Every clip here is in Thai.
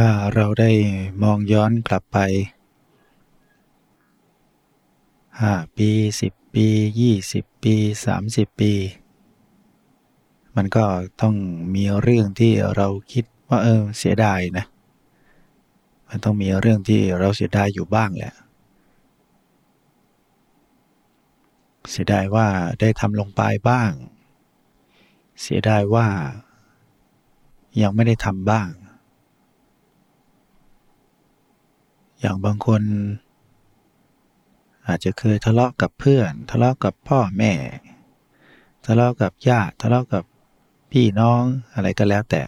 ถ้าเราได้มองย้อนกลับไปห้าปีสิบปียี่สิบปีสามสิบปี มันก็ต้องมีเรื่องที่เราคิดว่าเออเสียดายนะ มันต้องมีเรื่องที่เราเสียดายอยู่บ้างแหละ เสียดายว่าได้ทำลงไปบ้าง เสียดายว่ายังไม่ได้ทำบ้าง อย่างบางคน อาจจะเคยทะเลาะกับเพื่อน ทะเลาะกับพ่อแม่ ทะเลาะกับญาติทะเลาะกับพี่น้องอะไรก็แล้วแต่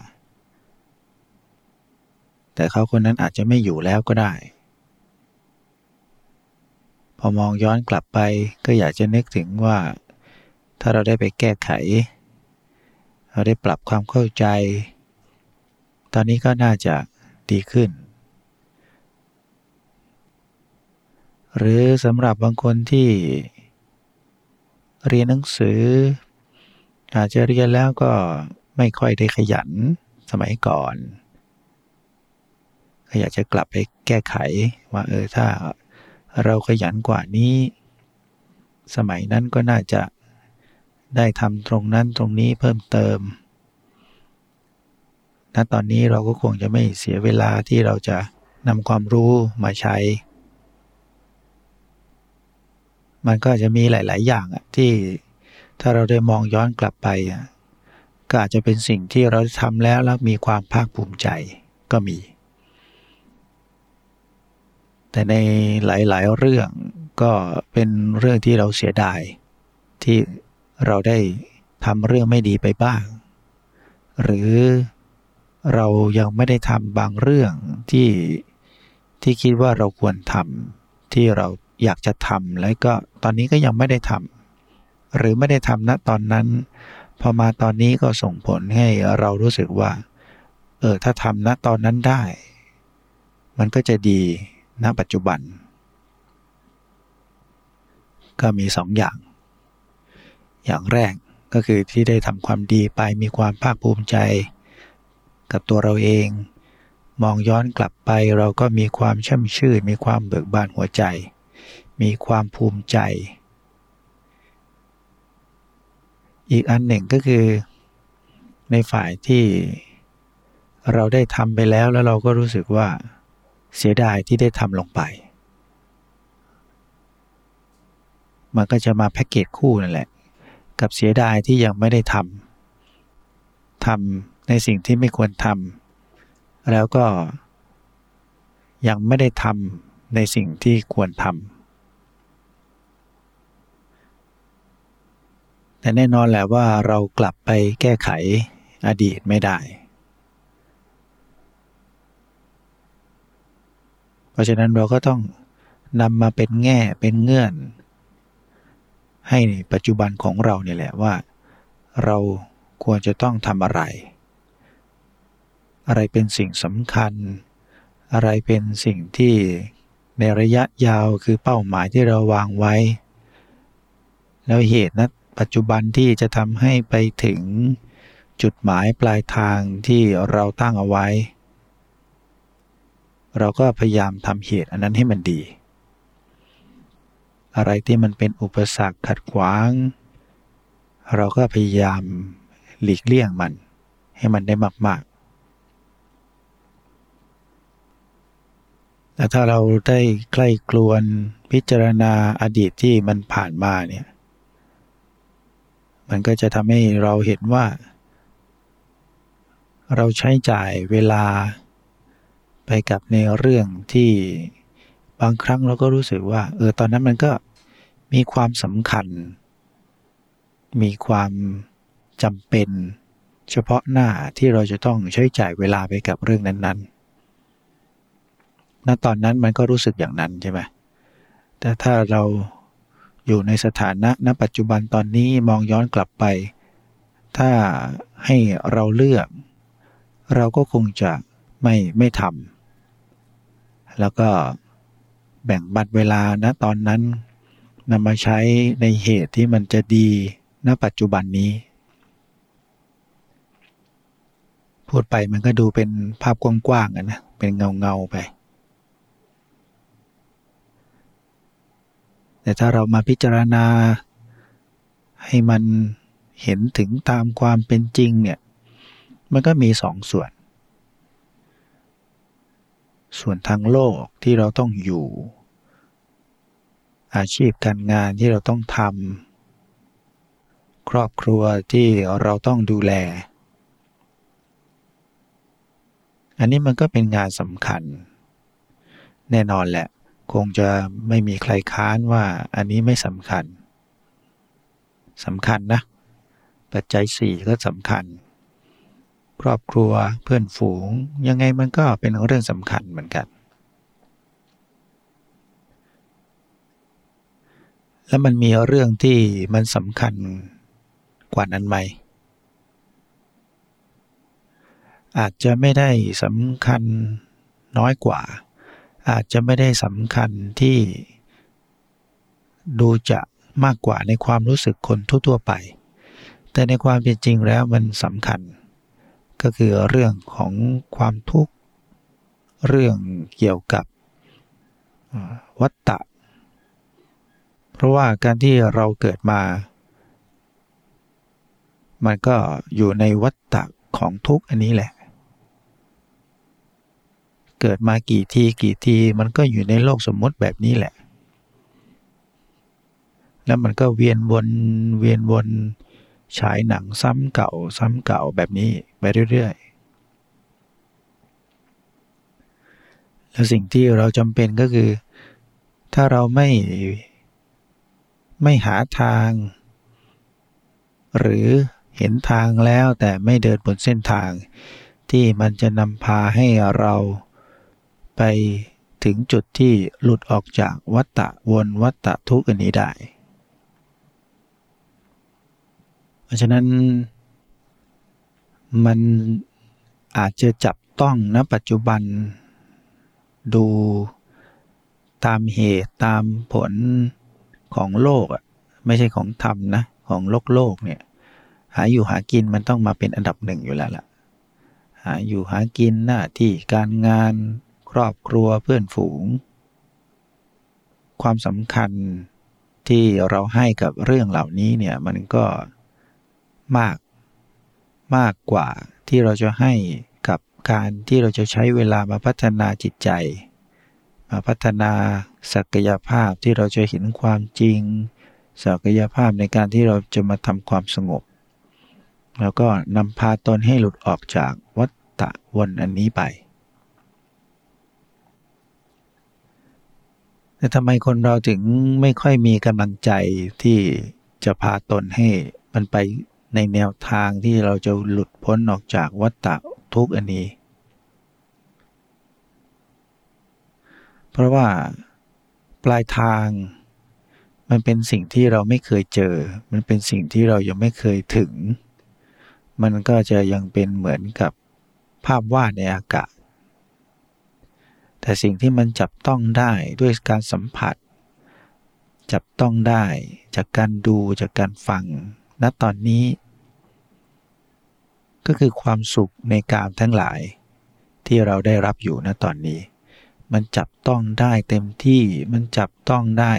แต่เขาคนนั้นอาจจะไม่อยู่แล้วก็ได้ พอมองย้อนกลับไปก็อยากจะนึกถึงว่า ถ้าเราได้ไปแก้ไข เราได้ปรับความเข้าใจ ตอนนี้ก็น่าจะดีขึ้น หรือสำหรับบางคนที่เรียนหนังสือ อาจจะเรียนแล้วก็ไม่ค่อยได้ขยันสมัยก่อนก็อยากจะกลับไปแก้ไขว่าเออถ้าเราขยันกว่านี้ สมัยนั้นก็น่าจะได้ทำตรงนั้นตรงนี้เพิ่มเติมณตอนนี้เราก็คงจะไม่เสียเวลาที่เราจะนำความรู้มาใช้ มันก็จะมีหลาย ๆ อย่างที่ถ้าเราได้มองย้อนกลับไปก็อาจจะเป็นสิ่งที่เราทำแล้วแล้วมีความภาคภูมิใจก็มี แต่ในหลาย ๆ เรื่องก็เป็นเรื่องที่เราเสียดาย ที่เราได้ทำเรื่องไม่ดีไปบ้าง หรือเรายังไม่ได้ทำบางเรื่องที่ที่คิดว่าเราควรทำที่เรา อยากจะทำแล้วก็ตอนนี้ก็ยังไม่ได้ทำหรือไม่ได้ทำณตอนนั้น พอมาตอนนี้ก็ส่งผลให้เรารู้สึกว่า เออถ้าทำณตอนนั้นได้ มันก็จะดีณปัจจุบัน ก็มีสองอย่าง อย่างแรกก็คือที่ได้ทำความดีไปมีความภาคภูมิใจ กับตัวเราเอง มองย้อนกลับไปเราก็มีความช่ำชื่นมีความเบิกบานหัวใจ มีความภูมิใจ อีกอันหนึ่งก็คือ ในฝ่ายที่เราได้ทำไปแล้วแล้วเราก็รู้สึกว่าเสียดายที่ได้ทำลงไป มันก็จะมาแพ็กเกจคู่นั่นแหละ กับเสียดายที่ยังไม่ได้ทำทำในสิ่งที่ไม่ควรทำแล้วก็ยังไม่ได้ทำในสิ่งที่ควรทำ แต่แน่นอนแหละว่าเรากลับไปแก้ไขอดีตไม่ได้ เพราะฉะนั้นเราก็ต้องนำมาเป็นแง่เป็นเงื่อน ให้ปัจจุบันของเราเนี่ยแหละว่า เราควรจะต้องทำอะไร อะไรเป็นสิ่งสำคัญ อะไรเป็นสิ่งที่ในระยะยาวคือเป้าหมายที่เราวางไว้ แล้วเหตุนะ ปัจจุบันที่จะทำให้ไปถึงจุดหมายปลายทางที่เราตั้งเอาไว้ เราก็พยายามทำเหตุอันนั้นให้มันดี อะไรที่มันเป็นอุปสรรคขัดขวาง เราก็พยายามหลีกเลี่ยงมันให้มันได้มากๆแต่ถ้าเราได้ใกล้กลวนพิจารณาอดีตที่มันผ่านมาเนี่ย มันก็จะทำให้เราเห็นว่า เราใช้จ่ายเวลาไปกับในเรื่องที่บางครั้งเราก็รู้สึกว่า เออตอนนั้นมันก็มีความสำคัญ มีความจำเป็น เฉพาะหน้าที่เราจะต้องใช้จ่ายเวลาไปกับเรื่องนั้นๆณตอนนั้นมันก็รู้สึกอย่างนั้นใช่ไหมแต่ถ้าเรา อยู่ในสถานะณปัจจุบันตอนนี้มองย้อนกลับไป ถ้าให้เราเลือก เราก็คงจะไม่ไม่ทำแล้วก็แบ่งบัตรเวลานะตอนนั้นนำมาใช้ในเหตุที่มันจะดีณปัจจุบันนี้ พูดไปมันก็ดูเป็นภาพกว้างๆนะเป็นเงาเงาไป แต่ถ้าเรามาพิจารณา ให้มันเห็นถึงตามความเป็นจริงเนี่ย มันก็มีสองส่วน ส่วนทางโลกที่เราต้องอยู่ อาชีพการงานที่เราต้องทำครอบครัวที่เราต้องดูแล อันนี้มันก็เป็นงานสำคัญ แน่นอนแหละ คงจะไม่มีใครค้านว่าอันนี้ไม่สำคัญสำคัญนะ ปัจจัยสี่ก็สำคัญ ครอบครัวเพื่อนฝูงยังไงมันก็เป็นเรื่องสำคัญเหมือนกัน แล้วมันมีเรื่องที่มันสำคัญกว่านั้นไหม อาจจะไม่ได้สำคัญน้อยกว่า อาจจะไม่ได้สำคัญที่ดูจะมากกว่าในความรู้สึกคนทั่วๆไป แต่ในความเป็นจริงแล้วมันสำคัญ ก็คือเรื่องของความทุกข์ เรื่องเกี่ยวกับวัตตะ เพราะว่าการที่เราเกิดมา มันก็อยู่ในวัตตะของทุกอันนี้แหละ เกิดมากี่ทีกี่ทีมันก็อยู่ในโลกสมมติแบบนี้แหละ แล้วมันก็เวียนวนเวียนวนฉายหนังซ้ำเก่า ซ้ำเก่าแบบนี้ไปเรื่อยๆ แล้วสิ่งที่เราจำเป็นก็คือ ถ้าเราไม่ไม่หาทาง หรือเห็นทางแล้วแต่ไม่เดินบนเส้นทางที่มันจะนำพาให้เรา ไปถึงจุดที่หลุดออกจากวัฏฏะวนวัฏฏะทุกข์อันนี้ได้ เพราะฉะนั้นมันอาจจะจับต้องณปัจจุบันดูตามเหตุตามผลของโลกอะไม่ใช่ของธรรมนะ ของโลกโลกเนี่ย หาอยู่หากินมันต้องมาเป็นอันดับหนึ่งอยู่แล้วล่ะ หาอยู่หากินหน้าที่การงาน ครอบครัวเพื่อนฝูง ความสำคัญที่เราให้กับเรื่องเหล่านี้เนี่ยมันก็มากมากกว่าที่เราจะให้กับการที่เราจะใช้เวลามาพัฒนาจิตใจ มาพัฒนาศักยภาพที่เราจะเห็นความจริง ศักยภาพในการที่เราจะมาทำความสงบ แล้วก็นำพาตนให้หลุดออกจากวัฏฏะวนอันนี้ไป แต่ทำไมคนเราถึงไม่ค่อยมีกำลังใจที่จะพาตนให้มันไปในแนวทางที่เราจะหลุดพ้นออกจากวัฏฏะทุกอันนี้ เพราะว่าปลายทางมันเป็นสิ่งที่เราไม่เคยเจอ มันเป็นสิ่งที่เรายังไม่เคยถึง มันก็จะยังเป็นเหมือนกับภาพวาดในอากาศ แต่สิ่งที่มันจับต้องได้ด้วยการสัมผัส จับต้องได้จากการดูจากการฟังณตอนนี้ ก็คือความสุขในกามทั้งหลาย ที่เราได้รับอยู่ณตอนนี้ มันจับต้องได้เต็มที่มันจับต้องได้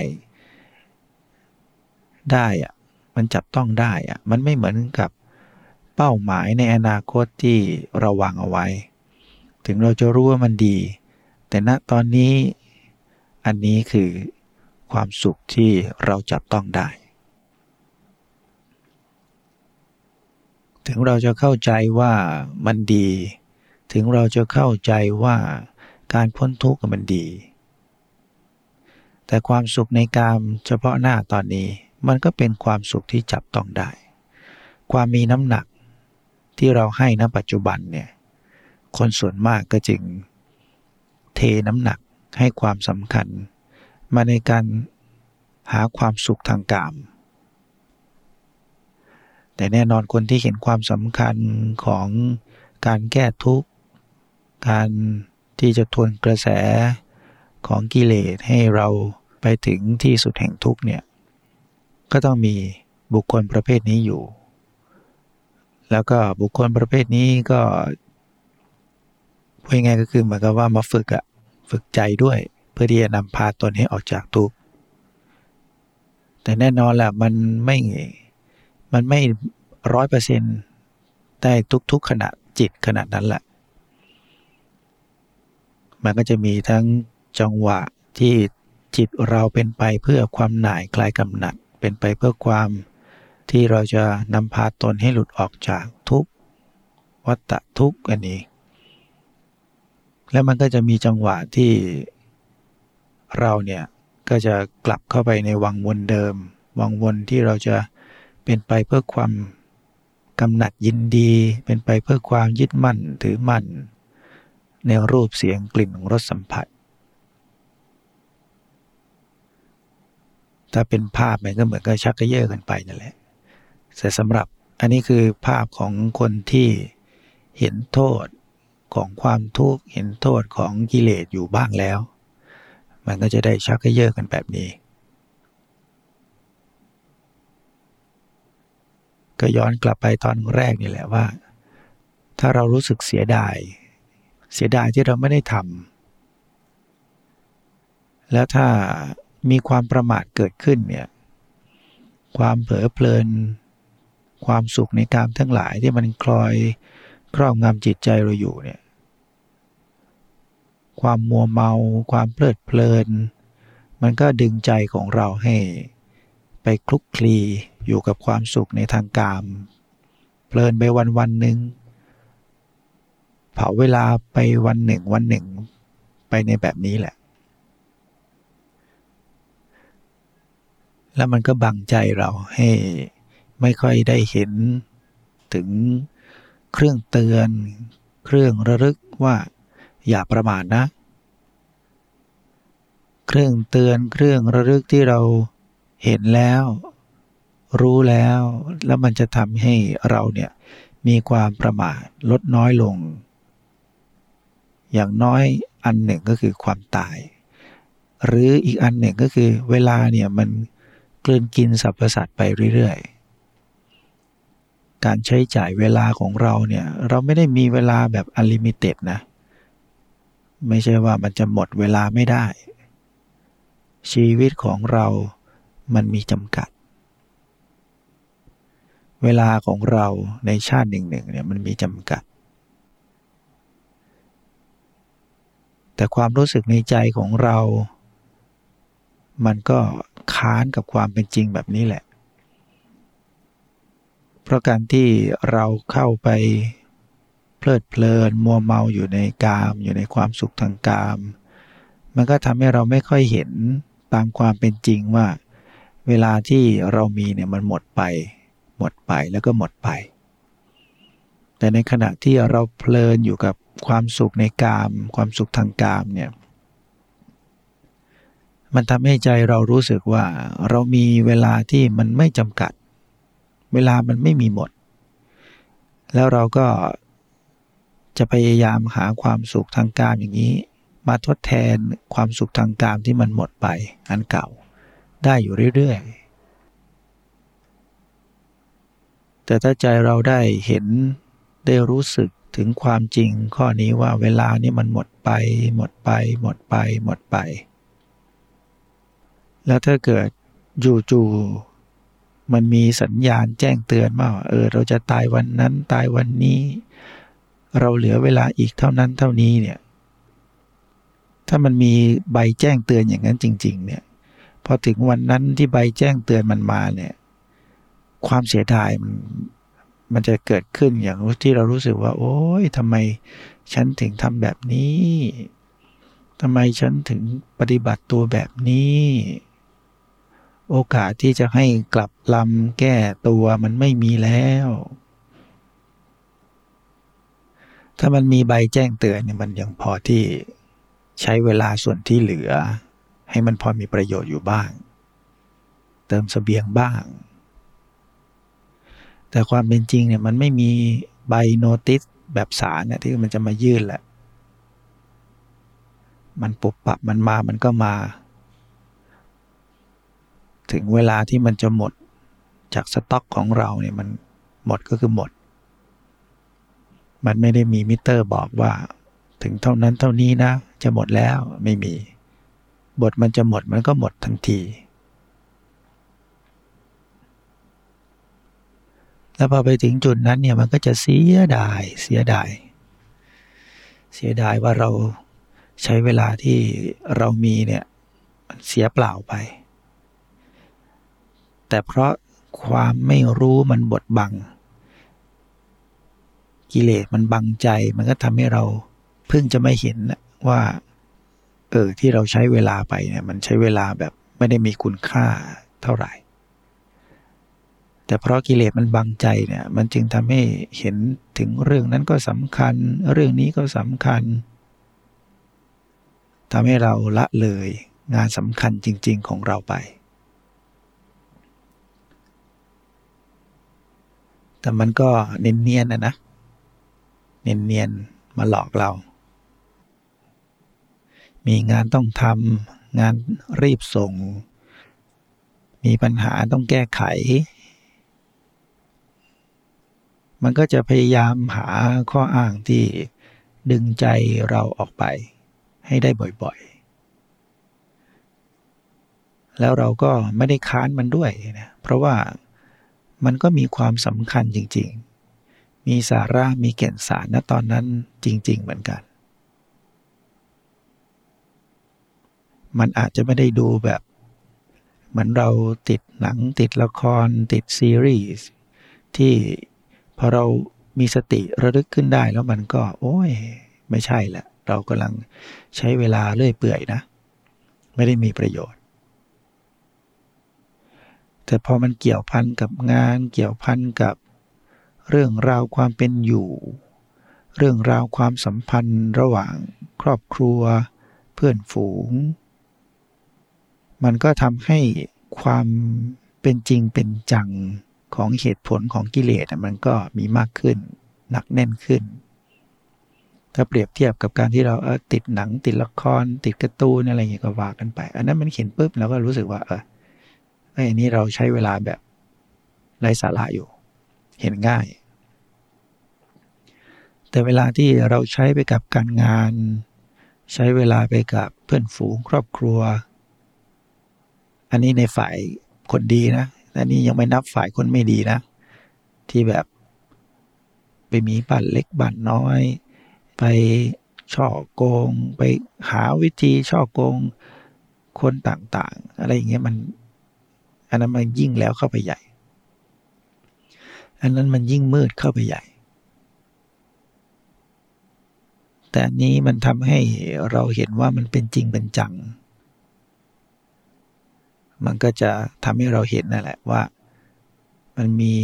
ได้อะมันจับต้องได้อะมันไม่เหมือนกับเป้าหมายในอนาคตที่เราวางเอาไว้ ถึงเราจะรู้ว่ามันดี แต่ณตอนนี้อันนี้คือความสุขที่เราจับต้องได้ ถึงเราจะเข้าใจว่ามันดี ถึงเราจะเข้าใจว่าการพ้นทุกข์มันดี แต่ความสุขในกามเฉพาะหน้าตอนนี้มันก็เป็นความสุขที่จับต้องได้ ความมีน้ำหนักที่เราให้ณปัจจุบันเนี่ย คนส่วนมากก็จึง เทน้ำหนักให้ความสำคัญ มาในการหาความสุขทางกาม แต่แน่นอนคนที่เห็นความสำคัญของการแก้ทุกข์ การที่จะทวนกระแสของกิเลสให้เราไปถึงที่สุดแห่งทุกข์เนี่ย ก็ต้องมีบุคคลประเภทนี้อยู่ แล้วก็บุคคลประเภทนี้ก็ พูดง่ายก็คือเหมือนกับว่ามาฝึกอะฝึกใจด้วย เพื่อที่จะนำพาตนให้ออกจากทุกข์แต่แน่นอนแหละมันไม่มันไม่ร้อยเปอร์เซ็นต์ได้ทุกๆขณะจิตขณะนั้นแหละ มันก็จะมีทั้งจังหวะที่จิตเราเป็นไปเพื่อความหน่ายคลายกำหนัด เป็นไปเพื่อความที่เราจะนำพาตนให้หลุดออกจากทุกวัฏทุกอันนี้ แล้วมันก็จะมีจังหวะที่เราเนี่ยก็จะกลับเข้าไปในวังวนเดิม วังวนที่เราจะเป็นไปเพื่อความกำหนัดยินดี เป็นไปเพื่อความยึดมั่นถือมั่น ในรูปเสียงกลิ่นรสสัมผัส ถ้าเป็นภาพมันก็เหมือนกับชักกระเยาะกันไปนั่นแหละแต่สำหรับอันนี้คือภาพของคนที่เห็นโทษ ของความทุกข์เห็นโทษของกิเลสอยู่บ้างแล้ว มันก็จะได้ชักเยาะกันแบบนี้ ก็ย้อนกลับไปตอนแรกนี่แหละว่า ถ้าเรารู้สึกเสียดาย เสียดายที่เราไม่ได้ทำแล้วถ้ามีความประมาทเกิดขึ้นเนี่ยความเผลอเพลิน ความสุขในกามทั้งหลายที่มันคลอย ครอบงำจิตใจเราอยู่เนี่ยความมัวเมาความเพลิดเพลิน มันก็ดึงใจของเราให้ไปคลุกคลีอยู่กับความสุขในทางกาม เพลินไปวันวันหนึ่งเผาเวลาไปวันหนึ่งวันหนึ่งไปในแบบนี้แหละ แล้วมันก็บังใจเราให้ไม่ค่อยได้เห็นถึง เครื่องเตือน เครื่องระลึกว่า อย่าประมาทนะ เครื่องเตือนเครื่องระลึกที่เราเห็นแล้ว รู้แล้ว แล้วมันจะทำให้เราเนี่ยมีความประมาทลดน้อยลง อย่างน้อยอันหนึ่งก็คือความตาย หรืออีกอันหนึ่งก็คือเวลาเนี่ยมันกลืนกินสรรพสัตว์ไปเรื่อยๆ การใช้จ่ายเวลาของเราเนี่ย เราไม่ได้มีเวลาแบบอลิมิเต็ดนะ ไม่ใช่ว่ามันจะหมดเวลาไม่ได้ ชีวิตของเรามันมีจำกัด เวลาของเราในชาติหนึ่งหนึ่งเนี่ยมันมีจำกัด แต่ความรู้สึกในใจของเรา มันก็ค้านกับความเป็นจริงแบบนี้แหละ เพราะการที่เราเข้าไปเพลิดเพลินมัวเมาอยู่ในกาม อยู่ในความสุขทางกาม มันก็ทำให้เราไม่ค่อยเห็นตามความเป็นจริงว่า เวลาที่เรามีเนี่ยมันหมดไป หมดไปแล้วก็หมดไป แต่ในขณะที่เราเพลินอยู่กับความสุขในกาม ความสุขทางกามเนี่ยมันทำให้ใจเรารู้สึกว่าเรามีเวลาที่มันไม่จำกัด เวลามันไม่มีหมด แล้วเราก็จะพยายามหาความสุขทางการอย่างนี้ มาทดแทนความสุขทางการที่มันหมดไปอันเก่า ได้อยู่เรื่อยๆ แต่ถ้าใจเราได้เห็นได้รู้สึกถึงความจริงข้อนี้ว่าเวลานี้มันหมดไป หมดไป หมดไป หมดไป แล้วถ้าเกิดจู่ๆ มันมีสัญญาณแจ้งเตือนว่าเออเราจะตายวันนั้นตายวันนี้ เราเหลือเวลาอีกเท่านั้นเท่านี้เนี่ยถ้ามันมีใบแจ้งเตือนอย่างนั้นจริง ๆ เนี่ยพอถึงวันนั้นที่ใบแจ้งเตือนมันมาเนี่ย ความเสียดายมันมันจะเกิดขึ้นอย่างที่เรารู้สึกว่า โอ้ยทำไมฉันถึงทำแบบนี้ทำไมฉันถึงปฏิบัติตัวแบบนี้ โอกาสที่จะให้กลับลำแก้ตัวมันไม่มีแล้ว ถ้ามันมีใบแจ้งเตือนเนี่ยมันยังพอที่ใช้เวลาส่วนที่เหลือ ให้มันพอมีประโยชน์อยู่บ้าง เติมสเสบียงบ้าง แต่ความเป็นจริงเนี่ยมันไม่มีใบโนติสแบบสารเนี่ยที่มันจะมายื่นแหละ มันปุบปับมันมามันก็มา ถึงเวลาที่มันจะหมดจากสต็อกของเราเนี่ยมันหมดก็คือหมด มันไม่ได้มีมิเตอร์บอกว่า ถึงเท่านั้นเท่านี้นะ จะหมดแล้วไม่มี บทมันจะหมดมันก็หมดทันที แล้วพอไปถึงจุดนั้นเนี่ยมันก็จะเสียดายเสียดาย เสียดายว่าเราใช้เวลาที่เรามีเนี่ยเสียเปล่าไป แต่เพราะความไม่รู้มันบดบัง กิเลสมันบังใจมันก็ทำให้เราเพิ่งจะไม่เห็นว่า เออที่เราใช้เวลาไปเนี่ยมันใช้เวลาแบบไม่ได้มีคุณค่าเท่าไหร่ แต่เพราะกิเลสมันบังใจเนี่ย มันจึงทำให้เห็นถึงเรื่องนั้นก็สำคัญ เรื่องนี้ก็สำคัญทำให้เราละเลยงานสำคัญจริง ๆ ของเราไป แต่มันก็เนียนๆนะนะเนียนๆมาหลอกเรา มีงานต้องทำงานรีบส่ง มีปัญหาต้องแก้ไข มันก็จะพยายามหาข้ออ้างที่ดึงใจเราออกไป ให้ได้บ่อยๆ แล้วเราก็ไม่ได้ค้านมันด้วยนะ เพราะว่า มันก็มีความสำคัญจริง ๆ มีสาระมีแก่นสารณตอนนั้นจริง ๆ เหมือนกัน มันอาจจะไม่ได้ดูแบบ เหมือนเราติดหนังติดละคร ติดซีรีส์ที่พอเรามีสติระลึกขึ้นได้แล้วมันก็ โอ้ย ไม่ใช่ละเรากำลังใช้เวลาเลื่อยเปื่อยนะ ไม่ได้มีประโยชน์ แต่พอมันเกี่ยวพันกับงาน เกี่ยวพันกับเรื่องราวความเป็นอยู่ เรื่องราวความสัมพันธ์ระหว่างครอบครัว เพื่อนฝูง มันก็ทำให้ความเป็นจริงเป็นจังของเหตุผลของกิเลสมันก็มีมากขึ้น หนักแน่นขึ้น ถ้าเปรียบเทียบกับการที่เราเออติดหนังติดละคร ติดการ์ตูนอะไรอย่างเงี้ยก็ว่ากันไป อันนั้นมันเห็นปุ๊บเราก็รู้สึกว่าเออ อ้นี้เราใช้เวลาแบบไร้สาระอยู่ เห็นง่าย แต่เวลาที่เราใช้ไปกับการงาน ใช้เวลาไปกับเพื่อนฝูงครอบครัว อันนี้ในฝ่ายคนดีนะอันนี้ยังไม่นับฝ่ายคนไม่ดีนะ ที่แบบไปมีบ้านเล็กบ้านน้อย ไปช่อโกง ไปหาวิธีช่อโกงคนต่างๆ อะไรอย่างเงี้ยมัน อันนั้นมันยิ่งแล้วเข้าไปใหญ่ อันนั้นมันยิ่งมืดเข้าไปใหญ่ แต่นี้มันทำให้เราเห็นว่ามันเป็นจริงเป็นจัง มันก็จะทำให้เราเห็นนั่นแหละว่า มันมี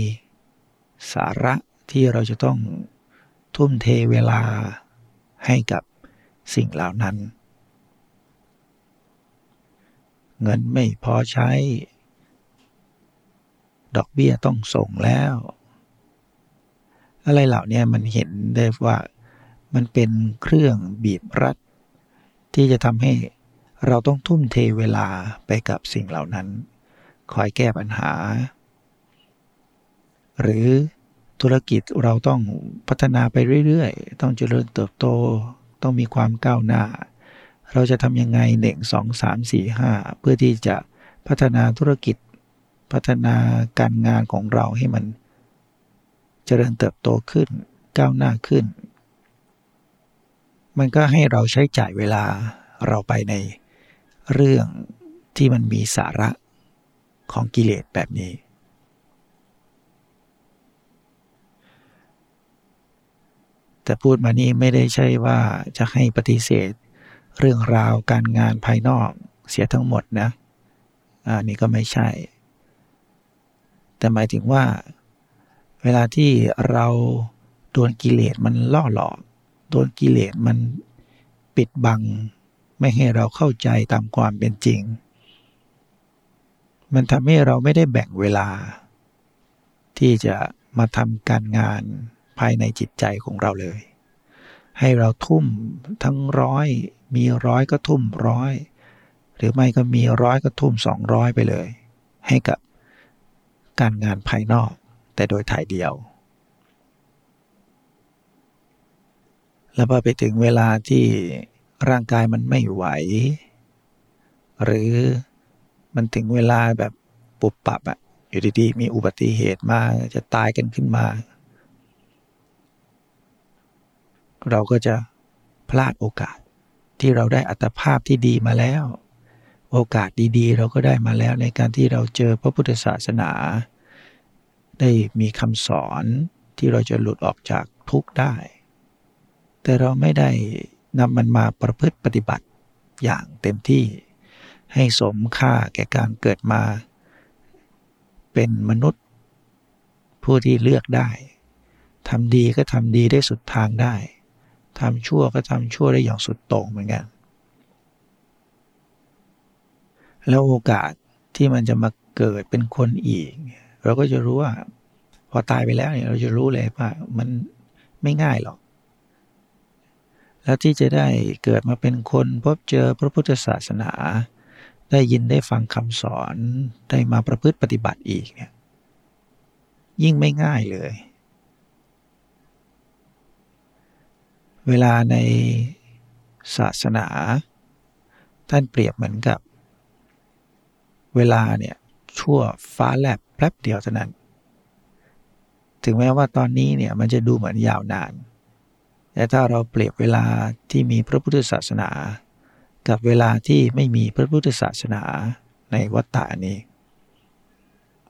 สาระที่เราจะต้องทุ่มเทเวลาให้กับสิ่งเหล่านั้น เงินไม่พอใช้ ดอกเบี้ยต้องส่งแล้ว อะไรเหล่านี้มันเห็นได้ว่ามันเป็นเครื่องบีบรัด ที่จะทำให้เราต้องทุ่มเทเวลาไปกับสิ่งเหล่านั้น คอยแก้ปัญหา หรือธุรกิจเราต้องพัฒนาไปเรื่อยๆ ต้องเจริญเติบโต ต้องมีความก้าวหน้า เราจะทำยังไงหนึ่งสองสามสี่ห้าเพื่อที่จะพัฒนาธุรกิจ พัฒนาการงานของเราให้มันเจริญเติบโตขึ้น ก้าวหน้าขึ้น มันก็ให้เราใช้จ่ายเวลาเราไปในเรื่องที่มันมีสาระของกิเลสแบบนี้ แต่พูดมานี่ไม่ได้ใช่ว่าจะให้ปฏิเสธ เรื่องราวการงานภายนอกเสียทั้งหมดนะอันนี้ก็ไม่ใช่ แต่หมายถึงว่า เวลาที่เราโดนกิเลสมันล่อหลอกโดนกิเลสมันปิดบัง ไม่ให้เราเข้าใจตามความเป็นจริง มันทำให้เราไม่ได้แบ่งเวลา ที่จะมาทำการงานภายในจิตใจของเราเลย ให้เราทุ่มทั้งร้อย มีร้อยก็ทุ่มร้อย หรือไม่ก็มีร้อยก็ทุ่มสองร้อยไปเลย ให้กับ การงานภายนอก แต่โดยถ่ายเดียว แล้วพอไปถึงเวลาที่ร่างกายมันไม่ไหว หรือมันถึงเวลาแบบปุบปับอะอยู่ดีๆมีอุบัติเหตุมาจะตายกันขึ้นมา เราก็จะพลาดโอกาสที่เราได้อัตภาพที่ดีมาแล้ว โอกาสดีๆ เราก็ได้มาแล้วในการที่เราเจอพระพุทธศาสนา ได้มีคำสอนที่เราจะหลุดออกจากทุกข์ได้ แต่เราไม่ได้นำมันมาประพฤติปฏิบัติอย่างเต็มที่ ให้สมค่าแก่การเกิดมา เป็นมนุษย์ ผู้ที่เลือกได้ทำดีก็ทำดีได้สุดทางได้ทำชั่วก็ทำชั่วได้อย่างสุดโต่งเหมือนกัน แล้วโอกาสที่มันจะมาเกิดเป็นคนอีก เราก็จะรู้ว่า พอตายไปแล้วเนี่ยเราจะรู้เลยว่ามันไม่ง่ายหรอก แล้วที่จะได้เกิดมาเป็นคนพบเจอพระพุทธศาสนา ได้ยินได้ฟังคำสอนได้มาประพฤติปฏิบัติอีกเนี่ยยิ่งไม่ง่ายเลย เวลาในศาสนา ท่านเปรียบเหมือนกับ เวลาเนี่ยชั่วฟ้าแลบแป๊บเดียวเท่านั้น ถึงแม้ว่าตอนนี้เนี่ยมันจะดูเหมือนยาวนาน แต่ถ้าเราเปรียบเวลาที่มีพระพุทธศาสนา กับเวลาที่ไม่มีพระพุทธศาสนาในวัฏฏานี้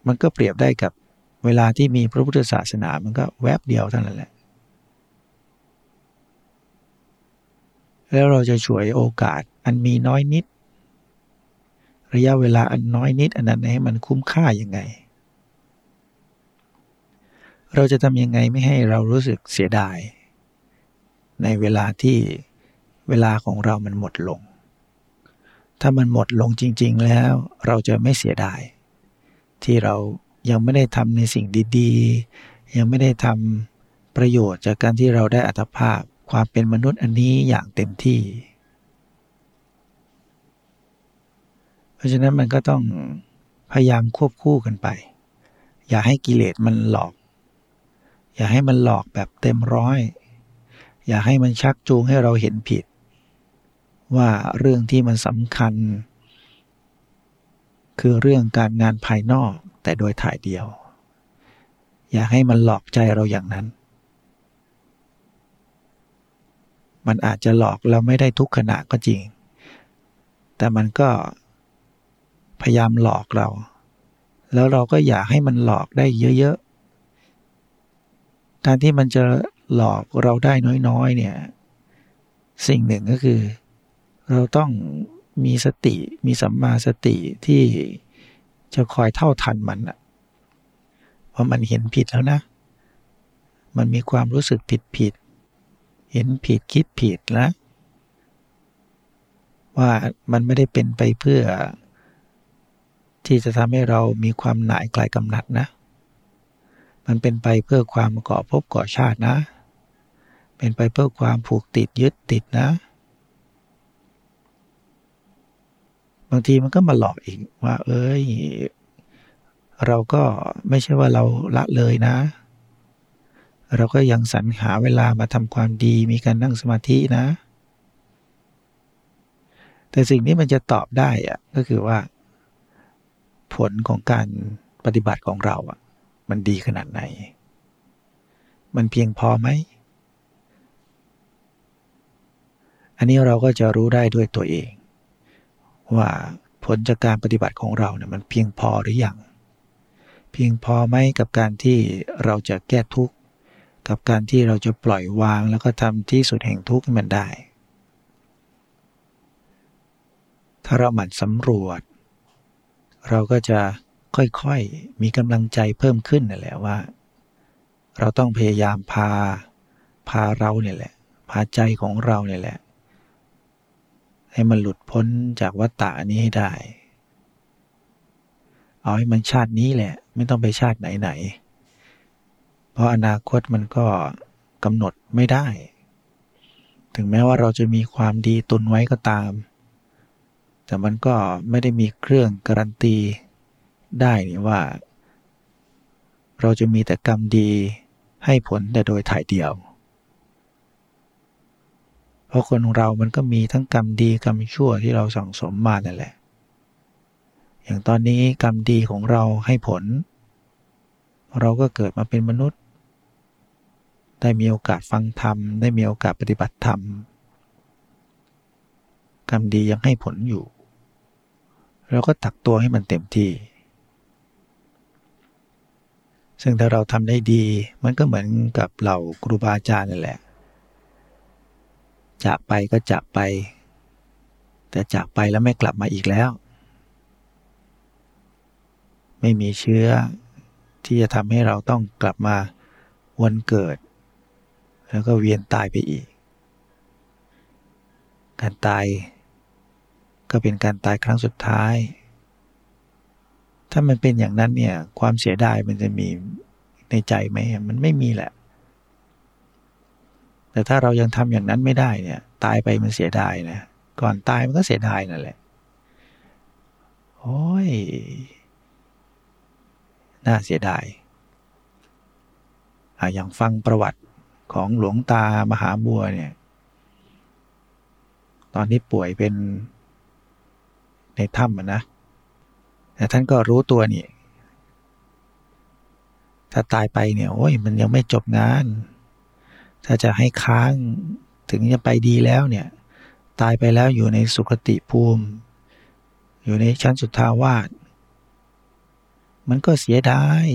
มันก็เปรียบได้กับเวลาที่มีพระพุทธศาสนามันก็แวบเดียวเท่านั้นแหละ แล้วเราจะฉวยโอกาสอันมีน้อยนิด ระยะเวลาอันน้อยนิดอันนั้นให้มันคุ้มค่ายังไง เราจะทำยังไงไม่ให้เรารู้สึกเสียดาย ในเวลาที่เวลาของเรามันหมดลง ถ้ามันหมดลงจริง ๆ แล้วเราจะไม่เสียดาย ที่เรายังไม่ได้ทำในสิ่งดีๆ ยังไม่ได้ทำประโยชน์จากการที่เราได้อัตภาพความเป็นมนุษย์อันนี้อย่างเต็มที่ เพ ราะฉะนั้นมันก็ต้องพยายามควบคู่กันไป อย่าให้กิเลสมันหลอก อย่าให้มันหลอกแบบเต็มร้อย อย่าให้มันชักจูงให้เราเห็นผิด ว่าเรื่องที่มันสำคัญ คือเรื่องการงานภายนอกแต่โดยถ่ายเดียว อย่าให้มันหลอกใจเราอย่างนั้น มันอาจจะหลอกเราไม่ได้ทุกขณะก็จริง แต่มันก็ พยายามหลอกเรา แล้วเราก็อยากให้มันหลอกได้เยอะๆ การที่มันจะหลอกเราได้น้อยๆ เนี่ย สิ่งหนึ่งก็คือ เราต้องมีสติมีสัมมาสติที่จะคอยเท่าทันมันอะว่ามันเห็นผิดแล้วนะ มันมีความรู้สึกผิดผิด เห็นผิดคิดผิดแล้วว่ามันไม่ได้เป็นไปเพื่อ ที่จะทำให้เรามีความหน่ายกลายกำหนัดนะ มันเป็นไปเพื่อความเก่อภพก่อชาตินะ เป็นไปเพื่อความผูกติดยึดติดนะ บางทีมันก็มาหลอกอีกว่า เอ้ย เราก็ไม่ใช่ว่าเราละเลยนะ เราก็ยังสรรหาเวลามาทำความดีมีการนั่งสมาธินะ แต่สิ่งนี้มันจะตอบได้อะก็คือว่า ผลของการปฏิบัติของเราอะ มันดีขนาดไหน มันเพียงพอไหม อันนี้เราก็จะรู้ได้ด้วยตัวเอง ว่าผลจากการปฏิบัติของเราเนี่ยมันเพียงพอหรือยังเพียงพอไหมกับการที่เราจะแก้ทุกข์ กับการที่เราจะปล่อยวางแล้วก็ทำที่สุดแห่งทุกข์ให้มันได้ ถ้าเราหมั่นสำรวจ เราก็จะค่อยๆมีกำลังใจเพิ่มขึ้นนั่นแหละว่า เราต้องพยายามพา พาเราเนี่ยแหละ พาใจของเราเนี่ยแหละ ให้มันหลุดพ้นจากวัฏฏะนี้ให้ได้ เอาให้มันชาตินี้แหละ ไม่ต้องไปชาติไหนๆเพราะอนาคตมันก็กำหนดไม่ได้ ถึงแม้ว่าเราจะมีความดีตุนไว้ก็ตาม แต่มันก็ไม่ได้มีเครื่องการันตีได้นี่ว่า เราจะมีแต่กรรมดีให้ผลแต่โดยถ่ายเดียว เพราะคนเรามันก็มีทั้งกรรมดีกรรมชั่วที่เราสั่งสมมานั่นแหละ อย่างตอนนี้กรรมดีของเราให้ผล เราก็เกิดมาเป็นมนุษย์ ได้มีโอกาสฟังธรรม ได้มีโอกาสปฏิบัติธรรมกรรมดียังให้ผลอยู่ เราก็ตักตัวให้มันเต็มที่ ซึ่งถ้าเราทำได้ดี มันก็เหมือนกับเหล่าครูบาอาจารย์นั่นแหละ จากไปก็จากไป แต่จากไปแล้วไม่กลับมาอีกแล้ว ไม่มีเชื้อที่จะทำให้เราต้องกลับมาวันเกิด แล้วก็เวียนตายไปอีก การตาย ก็เป็นการตายครั้งสุดท้าย ถ้ามันเป็นอย่างนั้นเนี่ย ความเสียดายมันจะมีในใจไหมมันไม่มีแหละ แต่ถ้าเรายังทำอย่างนั้นไม่ได้เนี่ย ตายไปมันเสียดายนะ ก่อนตายมันก็เสียดายนั่นแหละ โอ้ย น่าเสียดายออย่างฟังประวัติของหลวงตามหาบัวเนี่ย ตอนที่ป่วยเป็น ในถ้ำนะแต่ท่านก็รู้ตัวนี่ ถ้าตายไปเนี่ยโอ้ยมันยังไม่จบงาน ถ้าจะให้ค้างถึงจะไปดีแล้วเนี่ย ตายไปแล้วอยู่ในสุคติภูมิ อยู่ในชั้นสุทธาวาสมันก็เสียดาย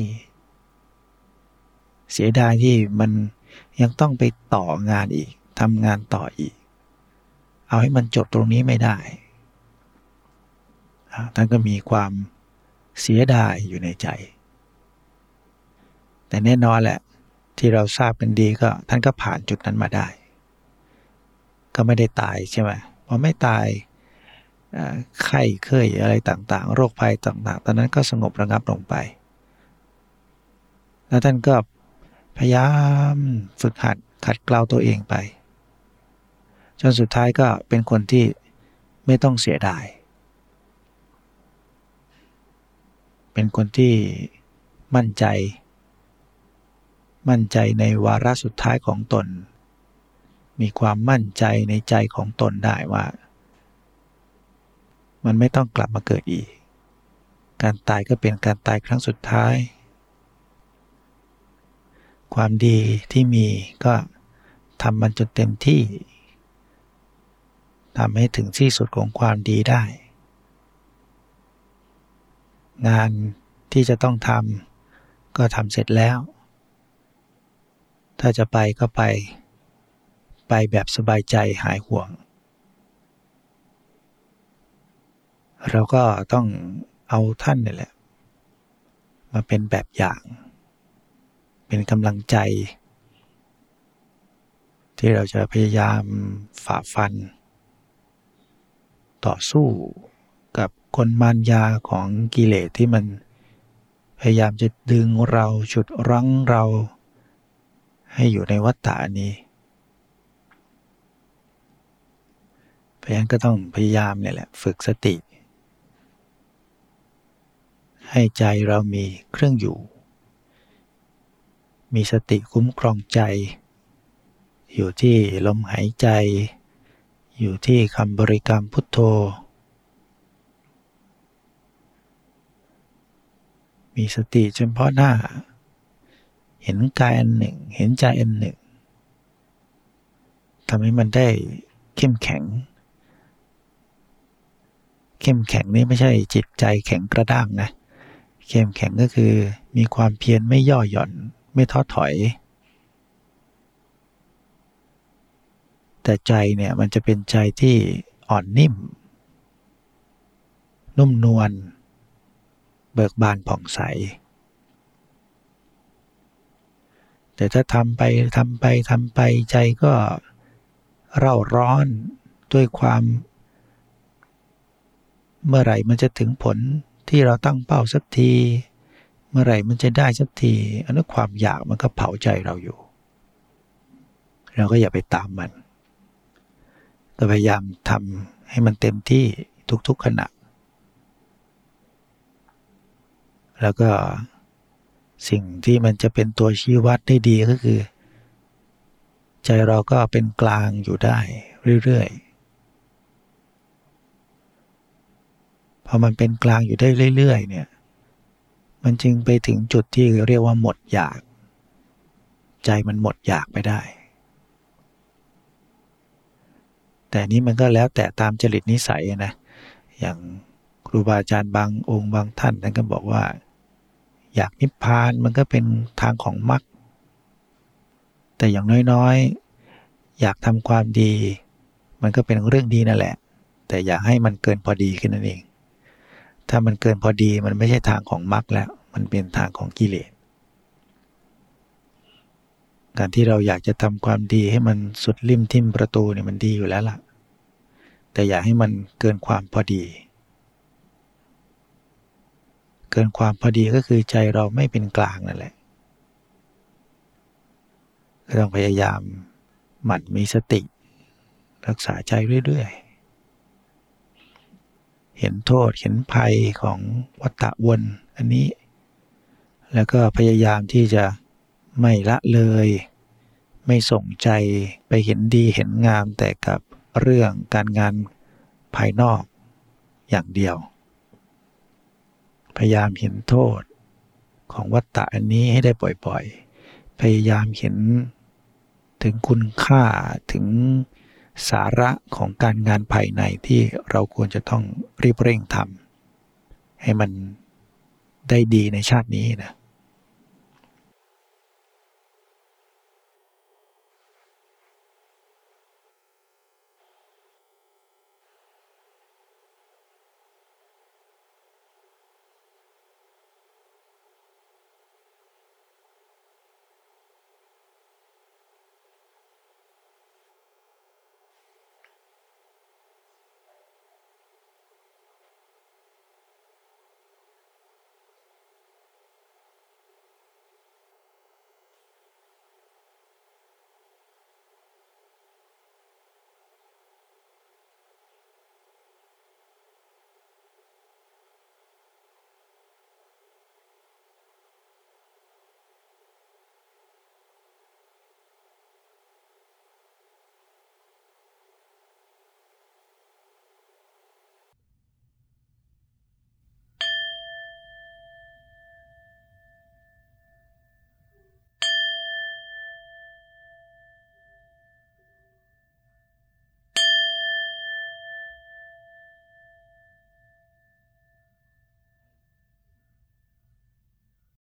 เสียดายที่มันยังต้องไปต่องานอีกทำงานต่ออีก เอาให้มันจบตรงนี้ไม่ได้ ท่านก็มีความเสียดายอยู่ในใจ แต่แน่นอนแหละ ที่เราทราบกันดีก็ท่านก็ผ่านจุดนั้นมาได้ ก็ไม่ได้ตายใช่ไหมพอไม่ตายไข้เคยอะไรต่างๆ โรคภัยต่างๆ ตอนนั้นก็สงบระงับลงไป แล้วท่านก็พยายามฝึกหัดขัดเกลาตัวเองไป จนสุดท้ายก็เป็นคนที่ไม่ต้องเสียดาย เป็นคนที่มั่นใจ มั่นใจในวาระสุดท้ายของตน มีความมั่นใจในใจของตนได้ว่า มันไม่ต้องกลับมาเกิดอีก การตายก็เป็นการตายครั้งสุดท้าย ความดีที่มีก็ทำมันจนเต็มที่ทำให้ถึงที่สุดของความดีได้ งานที่จะต้องทำก็ทำเสร็จแล้ว ถ้าจะไปก็ไป ไปแบบสบายใจหายห่วง เราก็ต้องเอาท่านนี่แหละ มาเป็นแบบอย่าง เป็นกำลังใจ ที่เราจะพยายามฝ่าฟัน ต่อสู้ กับคนมารยาของกิเลสที่มันพยายามจะดึงเราฉุดรั้งเรา ให้อยู่ในวัฏฏานี้เพราะฉะนั้นก็ต้องพยายามเนี่ยแหละฝึกสติ ให้ใจเรามีเครื่องอยู่ มีสติคุ้มครองใจ อยู่ที่ลมหายใจ อยู่ที่คำบริกรรมพุทโธ มีสติเฉพาะหน้า เห็นกายอันหนึ่ง เห็นใจอันหนึ่งทำให้มันได้เข้มแข็ง เข้มแข็งนี่ไม่ใช่จิตใจแข็งกระด้างนะ เข้มแข็งก็คือมีความเพียรไม่ย่อหย่อน ไม่ท้อถอย แต่ใจเนี่ยมันจะเป็นใจที่อ่อนนิ่ม นุ่มนวล เบิกบานผ่องใส แต่ถ้าทำไปทำไปทำไปใจก็เร่าร้อนด้วยความ เมื่อไหร่มันจะถึงผลที่เราตั้งเป้าสักที เมื่อไหร่มันจะได้สักที อันนั้นความอยากมันก็เผาใจเราอยู่ เราก็อย่าไปตามมันก็พยายามทำให้มันเต็มที่ทุกๆขณะ แล้วก็สิ่งที่มันจะเป็นตัวชี้วัดได้ดีก็คือ ใจเราก็เป็นกลางอยู่ได้เรื่อยๆ พอมันเป็นกลางอยู่ได้เรื่อย ๆ เนี่ย มันจึงไปถึงจุดที่เรียกว่าหมดอยาก ใจมันหมดอยากไปได้ แต่นี้มันก็แล้วแต่ตามจริตนิสัยนะ อย่างครูบาอาจารย์บางองค์บางท่านท่านก็บอกว่า อยากนิพพานมันก็เป็นทางของมรรคแต่อย่างน้อยๆ อยากทำความดี มันก็เป็นเรื่องดีนั่นแหละ แต่อย่าให้มันเกินพอดีขึ้นนั่นเอง ถ้ามันเกินพอดีมันไม่ใช่ทางของมรรคแล้ว มันเป็นทางของกิเลสการที่เราอยากจะทำความดีให้มันสุดริมทิ่มประตูเนี่ยมันดีอยู่แล้วล่ะ แต่อย่าให้มันเกินความพอดี เกินความพอดีก็คือใจเราไม่เป็นกลางนั่นแหละก็ต้องพยายามหมั่นมีสติ รักษาใจเรื่อยๆ เห็นโทษเห็นภัยของวัฏฏะวนอันนี้ แล้วก็พยายามที่จะไม่ละเลย ไม่ส่งใจไปเห็นดีเห็นงามแต่กับเรื่องการงานภายนอกอย่างเดียว พยายามเห็นโทษของวัฏฏะอันนี้ให้ได้บ่อยๆ พยายามเห็นถึงคุณค่าถึงสาระของการงานภายในที่เราควรจะต้องรีบเร่งทำให้มันได้ดีในชาตินี้นะ